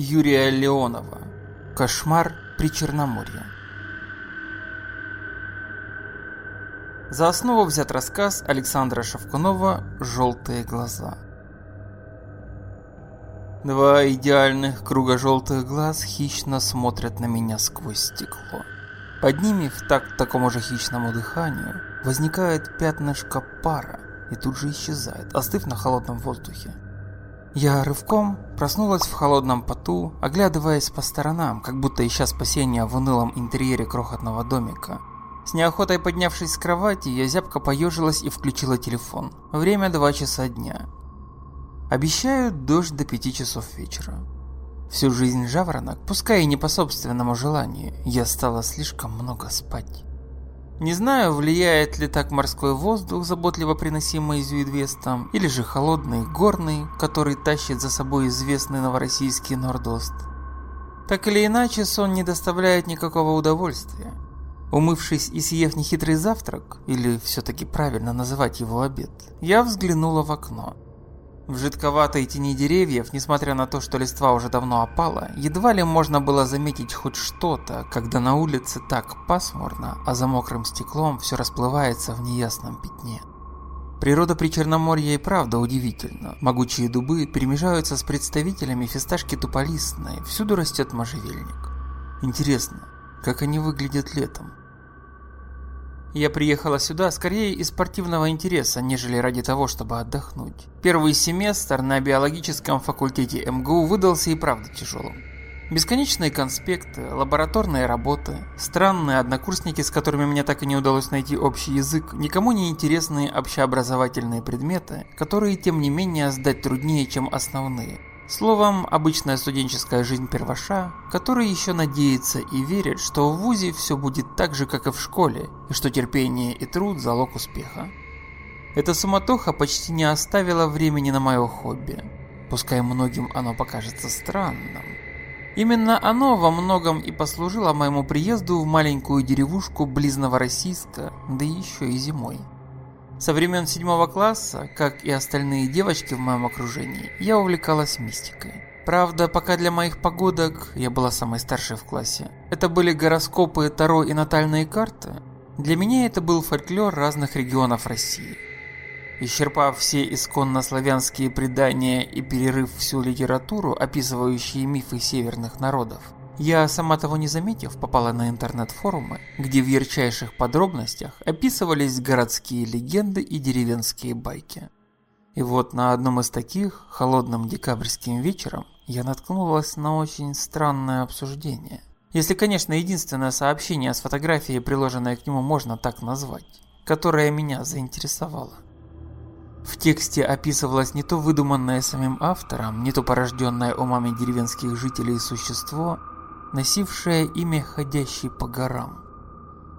Юрия Леонова. Кошмар при Черноморье. За основу взят рассказ Александра Шевкунова «Желтые глаза». Два идеальных круга желтых глаз хищно смотрят на меня сквозь стекло. Под ними, в такт такому же хищному дыханию, возникает пятнышко пара и тут же исчезает, остыв на холодном воздухе. Я рывком проснулась в холодном поту, оглядываясь по сторонам, как будто ища спасения в унылом интерьере крохотного домика. С неохотой поднявшись с кровати, я зябко поежилась и включила телефон. Время 2 часа дня. Обещают дождь до 5 часов вечера. Всю жизнь жаворонок, пускай и не по собственному желанию, я стала слишком много спать. Не знаю, влияет ли так морской воздух, заботливо приносимый Зюидвестом, или же холодный горный, который тащит за собой известный новороссийский Нордост. Так или иначе, сон не доставляет никакого удовольствия. Умывшись и съев нехитрый завтрак, или все-таки правильно называть его обед, я взглянула в окно. В жидковатой тени деревьев, несмотря на то, что листва уже давно опала, едва ли можно было заметить хоть что-то, когда на улице так пасмурно, а за мокрым стеклом все расплывается в неясном пятне. Природа при Черноморье и правда удивительна. Могучие дубы перемежаются с представителями фисташки туполистной, всюду растет можжевельник. Интересно, как они выглядят летом? Я приехала сюда скорее из спортивного интереса, нежели ради того, чтобы отдохнуть. Первый семестр на биологическом факультете МГУ выдался и правда тяжелым. Бесконечные конспекты, лабораторные работы, странные однокурсники, с которыми мне так и не удалось найти общий язык, никому не интересные общеобразовательные предметы, которые тем не менее сдать труднее, чем основные. Словом, обычная студенческая жизнь перваша, который еще надеется и верит, что в ВУЗе все будет так же, как и в школе, и что терпение и труд – залог успеха. Эта суматоха почти не оставила времени на мое хобби, пускай многим оно покажется странным. Именно оно во многом и послужило моему приезду в маленькую деревушку близ Новороссийска, да еще и зимой. Со времен седьмого класса, как и остальные девочки в моем окружении, я увлекалась мистикой. Правда, пока для моих погодок я была самой старшей в классе. Это были гороскопы, таро и натальные карты. Для меня это был фольклор разных регионов России. Исчерпав все исконно славянские предания и перерыв всю литературу, описывающие мифы северных народов, я, сама того не заметив, попала на интернет-форумы, где в ярчайших подробностях описывались городские легенды и деревенские байки. И вот на одном из таких, холодным декабрьским вечером, я наткнулась на очень странное обсуждение. Если, конечно, единственное сообщение с фотографией, приложенное к нему, можно так назвать, которое меня заинтересовало. В тексте описывалось не то выдуманное самим автором, не то порожденное умами деревенских жителей существо, носившее имя «Ходящий по горам».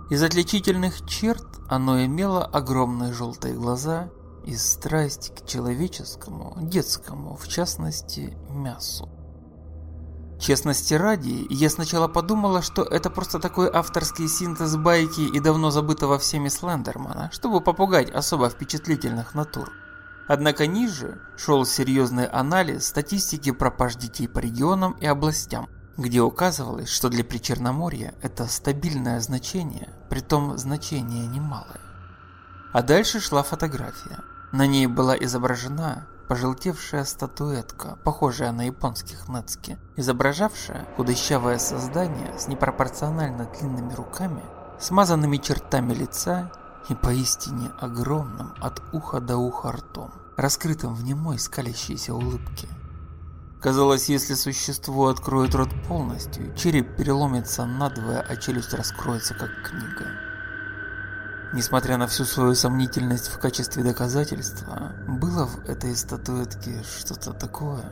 Из отличительных черт оно имело огромные желтые глаза и страсть к человеческому, детскому, в частности, мясу. Честности ради, я сначала подумала, что это просто такой авторский синтез байки и давно забытого всеми Слендермана, чтобы попугать особо впечатлительных натур. Однако ниже шел серьезный анализ статистики пропаж детей по регионам и областям, где указывалось, что для Причерноморья это стабильное значение, притом значение немалое. А дальше шла фотография. На ней была изображена пожелтевшая статуэтка, похожая на японских нацки, изображавшая худощавое создание с непропорционально длинными руками, смазанными чертами лица и поистине огромным от уха до уха ртом, раскрытым в немой скалящейся улыбке. Казалось, если существо откроет рот полностью, череп переломится надвое, а челюсть раскроется как книга. Несмотря на всю свою сомнительность в качестве доказательства, было в этой статуэтке что-то такое,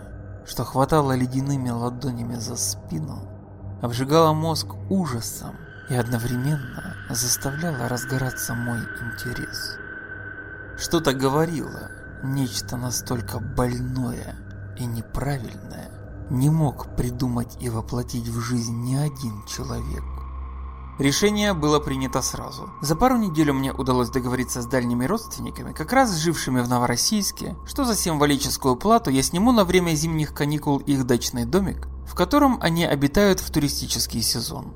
что хватало ледяными ладонями за спину, обжигало мозг ужасом и одновременно заставляло разгораться мой интерес. Что-то говорило, нечто настолько больное – и неправильное не мог придумать и воплотить в жизнь ни один человек. Решение было принято сразу. За пару недель мне удалось договориться с дальними родственниками, как раз жившими в Новороссийске, что за символическую плату я сниму на время зимних каникул их дачный домик, в котором они обитают в туристический сезон.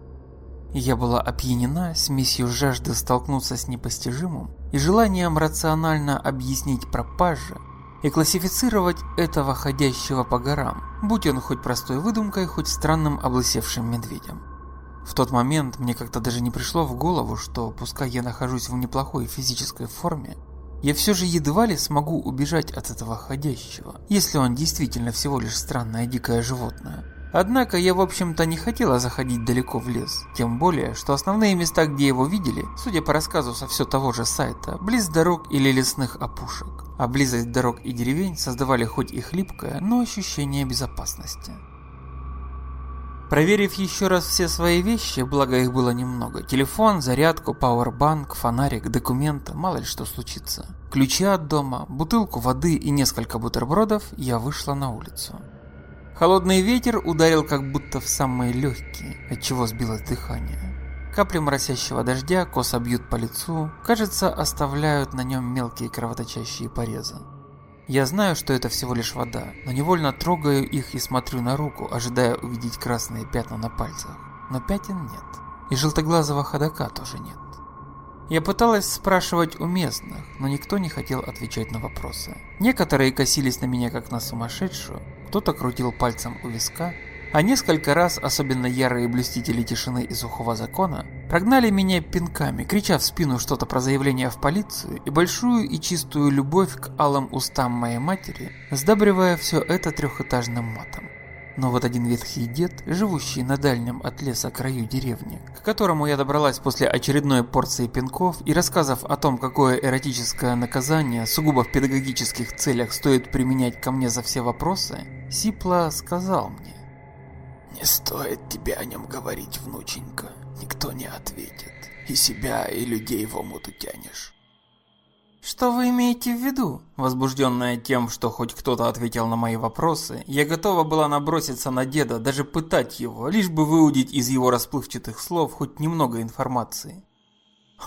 Я была опьянена смесью жажды столкнуться с непостижимым и желанием рационально объяснить пропажи и классифицировать этого ходящего по горам, будь он хоть простой выдумкой, хоть странным облысевшим медведем. В тот момент мне как-то даже не пришло в голову, что пускай я нахожусь в неплохой физической форме, я все же едва ли смогу убежать от этого ходящего, если он действительно всего лишь странное дикое животное. Однако я в общем-то не хотела заходить далеко в лес, тем более, что основные места, где его видели, судя по рассказу со все того же сайта, близ дорог или лесных опушек. А близость дорог и деревень создавали хоть и хлипкое, но ощущение безопасности. Проверив еще раз все свои вещи, благо их было немного, телефон, зарядку, пауэрбанк, фонарик, документы, мало ли что случится, ключи от дома, бутылку воды и несколько бутербродов, я вышла на улицу. Холодный ветер ударил как будто в самые легкие, отчего сбилось дыхание. Капли моросящего дождя косо бьют по лицу, кажется, оставляют на нем мелкие кровоточащие порезы. Я знаю, что это всего лишь вода, но невольно трогаю их и смотрю на руку, ожидая увидеть красные пятна на пальцах. Но пятен нет. И желтоглазого ходока тоже нет. Я пыталась спрашивать у местных, но никто не хотел отвечать на вопросы. Некоторые косились на меня как на сумасшедшую, кто-то крутил пальцем у виска, а несколько раз, особенно ярые блюстители тишины и сухого закона, прогнали меня пинками, крича в спину что-то про заявление в полицию и большую и чистую любовь к алым устам моей матери, сдабривая все это трехэтажным матом. Но вот один ветхий дед, живущий на дальнем от леса краю деревни, к которому я добралась после очередной порции пинков и рассказов о том, какое эротическое наказание сугубо в педагогических целях стоит применять ко мне за все вопросы, сипло сказал мне. Не стоит тебе о нем говорить, внученька. Никто не ответит. И себя, и людей в омут утянешь. Что вы имеете в виду? Возбужденная тем, что хоть кто-то ответил на мои вопросы, я готова была наброситься на деда, даже пытать его, лишь бы выудить из его расплывчатых слов хоть немного информации.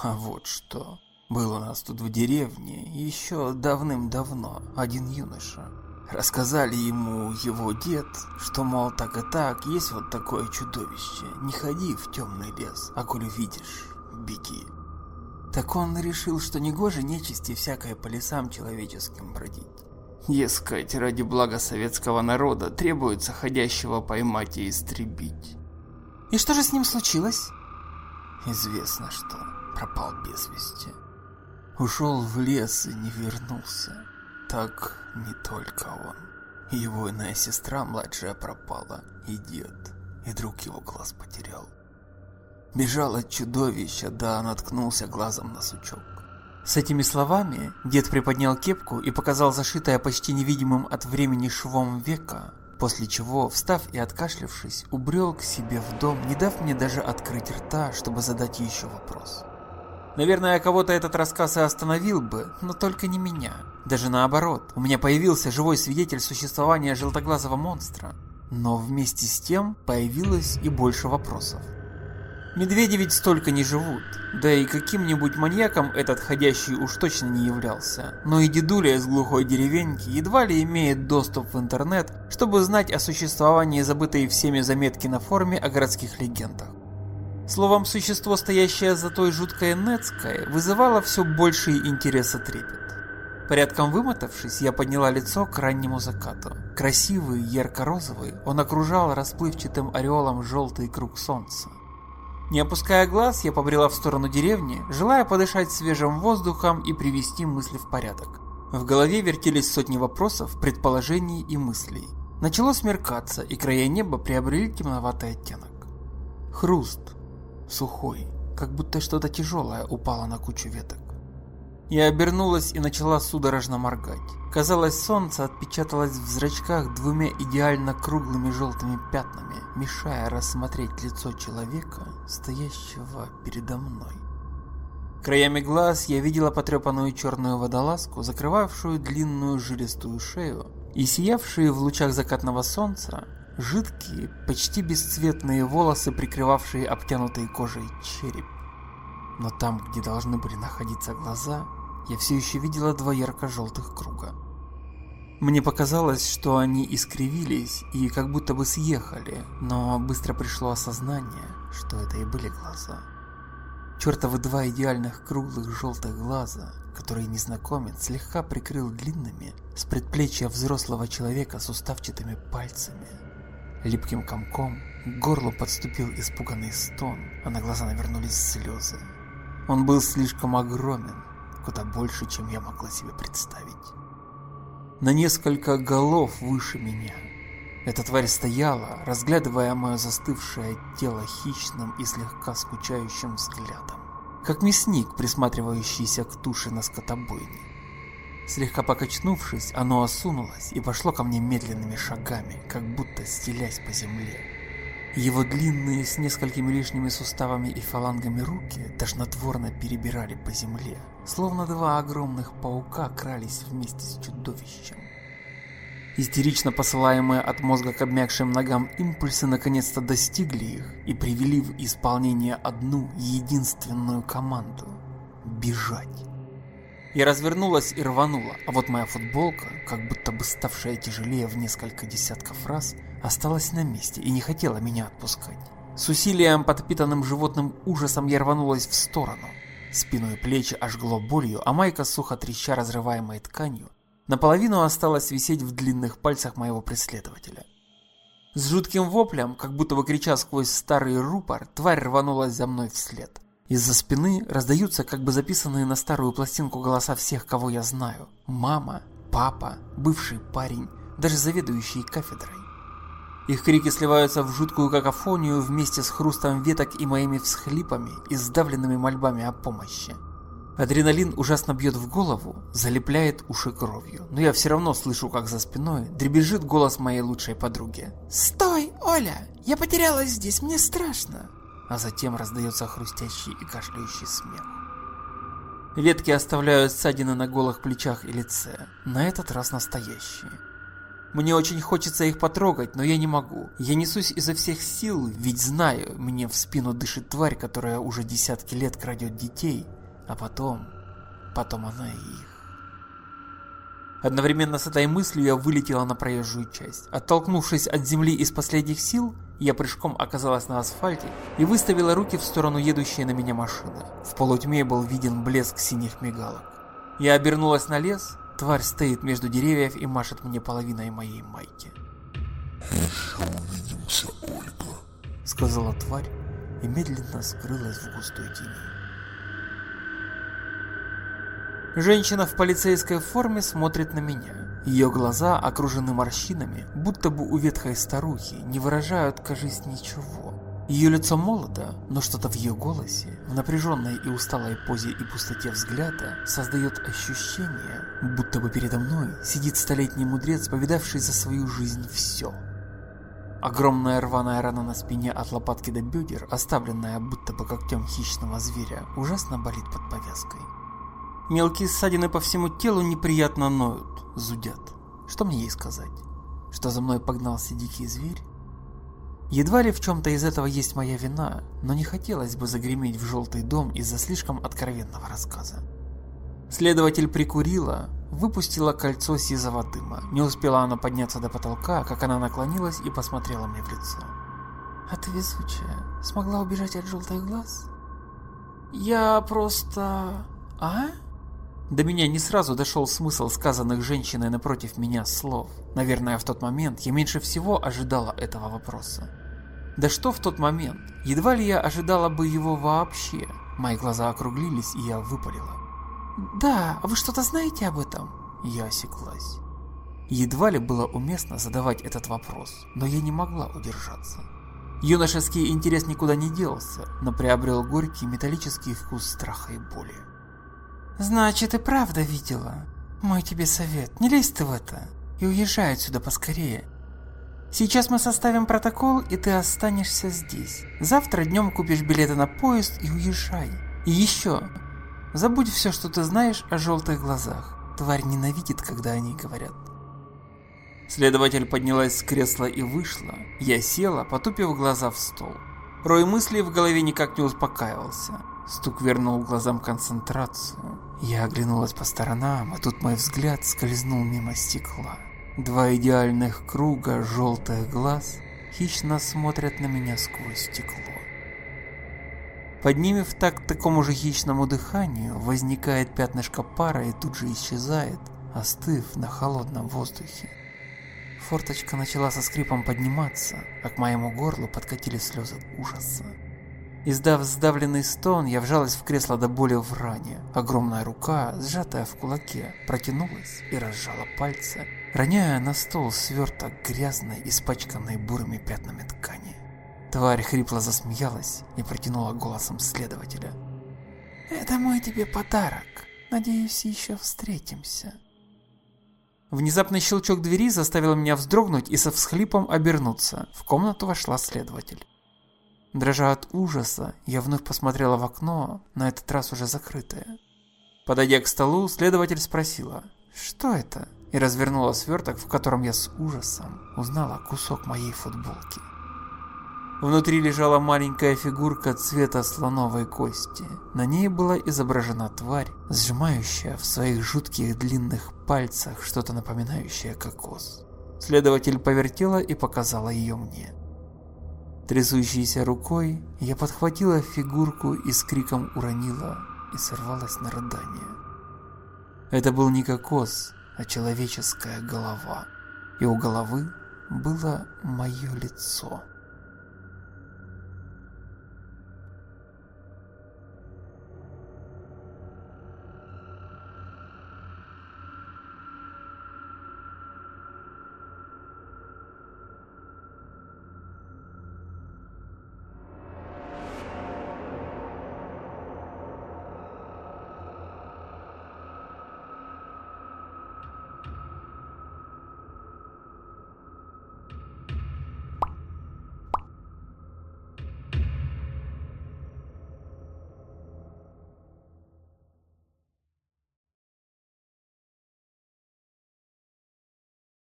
А вот что. Был у нас тут в деревне еще давным-давно один юноша. Рассказали ему его дед, что, мол, так и так, есть вот такое чудовище. Не ходи в темный лес, а коли видишь, беги. Так он решил, что негоже нечисти всякое по лесам человеческим бродить. Дескать, ради блага советского народа требуется ходящего поймать и истребить. И что же с ним случилось? Известно что, пропал без вести. Ушел в лес и не вернулся. Так не только он. Его иная сестра младшая пропала, и дед, и друг его глаз потерял. Бежал от чудовища, да наткнулся глазом на сучок. С этими словами дед приподнял кепку и показал зашитое почти невидимым от времени швом века, после чего, встав и откашлявшись, убрел к себе в дом, не дав мне даже открыть рта, чтобы задать еще вопрос. Наверное, кого-то этот рассказ и остановил бы, но только не меня. Даже наоборот, у меня появился живой свидетель существования желтоглазого монстра. Но вместе с тем появилось и больше вопросов. Медведи ведь столько не живут, да и каким-нибудь маньяком этот ходящий уж точно не являлся. Но и дедуля из глухой деревеньки едва ли имеет доступ в интернет, чтобы знать о существовании забытой всеми заметки на форуме о городских легендах. Словом, существо, стоящее за той жуткой Нецкой, вызывало все больший интерес и трепет. Порядком вымотавшись, я подняла лицо к раннему закату. Красивый, ярко-розовый, он окружал расплывчатым ореолом желтый круг солнца. Не опуская глаз, я побрела в сторону деревни, желая подышать свежим воздухом и привести мысли в порядок. В голове вертелись сотни вопросов, предположений и мыслей. Начало смеркаться, и края неба приобрели темноватый оттенок. Хруст, сухой, как будто что-то тяжелое упало на кучу веток. Я обернулась и начала судорожно моргать. Казалось, солнце отпечаталось в зрачках двумя идеально круглыми желтыми пятнами, мешая рассмотреть лицо человека, стоящего передо мной. Краями глаз я видела потрепанную черную водолазку, закрывавшую длинную жилистую шею, и сиявшие в лучах закатного солнца Жидкие, почти бесцветные волосы, прикрывавшие обтянутый кожей череп. Но там, где должны были находиться глаза, я все еще видела два ярко-желтых круга. Мне показалось, что они искривились и как будто бы съехали, но быстро пришло осознание, что это и были глаза. Чертовы два идеальных круглых желтых глаза, которые незнакомец слегка прикрыл длинными с предплечья взрослого человека с уставчатыми пальцами. Липким комком к горлу подступил испуганный стон, а на глаза навернулись слезы. Он был слишком огромен, куда больше, чем я могла себе представить. На несколько голов выше меня. Эта тварь стояла, разглядывая мое застывшее тело хищным и слегка скучающим взглядом, как мясник, присматривающийся к туше на скотобойне. Слегка покачнувшись, оно осунулось и пошло ко мне медленными шагами, как будто стелясь по земле. Его длинные с несколькими лишними суставами и фалангами руки тошнотворно перебирали по земле, словно два огромных паука крались вместе с чудовищем. Истерично посылаемые от мозга к обмякшим ногам импульсы наконец-то достигли их и привели в исполнение одну единственную команду – бежать. Я развернулась и рванула, а вот моя футболка, как будто бы ставшая тяжелее в несколько десятков раз, осталась на месте и не хотела меня отпускать. С усилием, подпитанным животным ужасом, я рванулась в сторону. Спину и плечи ожгло болью, а майка сухо треща разрываемой тканью, наполовину осталась висеть в длинных пальцах моего преследователя. С жутким воплем, как будто бы сквозь старый рупор, тварь рванулась за мной вслед. Из-за спины раздаются как бы записанные на старую пластинку голоса всех, кого я знаю. Мама, папа, бывший парень, даже заведующий кафедрой. Их крики сливаются в жуткую какофонию вместе с хрустом веток и моими всхлипами и сдавленными мольбами о помощи. Адреналин ужасно бьет в голову, залепляет уши кровью, но я все равно слышу, как за спиной дребезжит голос моей лучшей подруги. «Стой, Оля! Я потерялась здесь, мне страшно!» А затем раздается хрустящий и кашляющий смех. Ветки оставляют ссадины на голых плечах и лице, на этот раз настоящие. Мне очень хочется их потрогать, но я не могу. Я несусь изо всех сил, ведь знаю, мне в спину дышит тварь, которая уже десятки лет крадет детей, а потом... потом она и их. Одновременно с этой мыслью я вылетела на проезжую часть. Оттолкнувшись от земли из последних сил, я прыжком оказалась на асфальте и выставила руки в сторону едущей на меня машины. В полутьме был виден блеск синих мигалок. Я обернулась на лес, тварь стоит между деревьев и машет мне половиной моей майки. «Еще увидимся, Ольга», — сказала тварь и медленно скрылась в густой тени. Женщина в полицейской форме смотрит на меня. Ее глаза окружены морщинами, будто бы у ветхой старухи, не выражают, кажись, ничего. Ее лицо молодо, но что-то в ее голосе, в напряженной и усталой позе и пустоте взгляда, создает ощущение, будто бы передо мной сидит столетний мудрец, повидавший за свою жизнь все. Огромная рваная рана на спине от лопатки до бедер, оставленная будто бы когтем хищного зверя, ужасно болит под повязкой. Мелкие ссадины по всему телу неприятно ноют, зудят. Что мне ей сказать? Что за мной погнался дикий зверь? Едва ли в чем-то из этого есть моя вина, но не хотелось бы загреметь в желтый дом из-за слишком откровенного рассказа. Следователь прикурила, выпустила кольцо сизого дыма. Не успела она подняться до потолка, как она наклонилась и посмотрела мне в лицо. «А ты везучая. Смогла убежать от желтых глаз?» «Я просто... А?» До меня не сразу дошел смысл сказанных женщиной напротив меня слов. Наверное, в тот момент я меньше всего ожидала этого вопроса. Да что в тот момент? Едва ли я ожидала бы его вообще. Мои глаза округлились, и я выпалила. «Да, а вы что-то знаете об этом?» Я осеклась. Едва ли было уместно задавать этот вопрос, но я не могла удержаться. Юношеский интерес никуда не делся, но приобрел горький металлический вкус страха и боли. Значит, и правда видела. Мой тебе совет, не лезь ты в это. И уезжай отсюда поскорее. Сейчас мы составим протокол, и ты останешься здесь. Завтра днем купишь билеты на поезд и уезжай. И еще. Забудь все, что ты знаешь о желтых глазах. Тварь ненавидит, когда они говорят. Следователь поднялась с кресла и вышла. Я села, потупив глаза в стол. Рой мыслей в голове никак не успокаивался. Стук вернул глазам концентрацию. Я оглянулась по сторонам, и тут мой взгляд скользнул мимо стекла. Два идеальных круга желтых глаз хищно смотрят на меня сквозь стекло. Под ними в такт такому же хищному дыханию возникает пятнышко пара и тут же исчезает, остыв на холодном воздухе. Форточка начала со скрипом подниматься, а к моему горлу подкатили слезы ужаса. Издав сдавленный стон, я вжалась в кресло до боли в ране. Огромная рука, сжатая в кулаке, протянулась и разжала пальцы, роняя на стол сверток грязной, испачканной бурыми пятнами ткани. Тварь хрипло засмеялась и протянула голосом следователя. «Это мой тебе подарок. Надеюсь, еще встретимся». Внезапный щелчок двери заставил меня вздрогнуть и со всхлипом обернуться. В комнату вошла следователь. Дрожа от ужаса, я вновь посмотрела в окно, на этот раз уже закрытое. Подойдя к столу, следователь спросила, что это? И развернула сверток, в котором я с ужасом узнала кусок моей футболки. Внутри лежала маленькая фигурка цвета слоновой кости. На ней была изображена тварь, сжимающая в своих жутких длинных пальцах что-то напоминающее кокос. Следователь повертела и показала ее мне. Трясущейся рукой я подхватила фигурку и с криком уронила и сорвалась на рыдание. Это был не кокос, а человеческая голова, и у головы было мое лицо.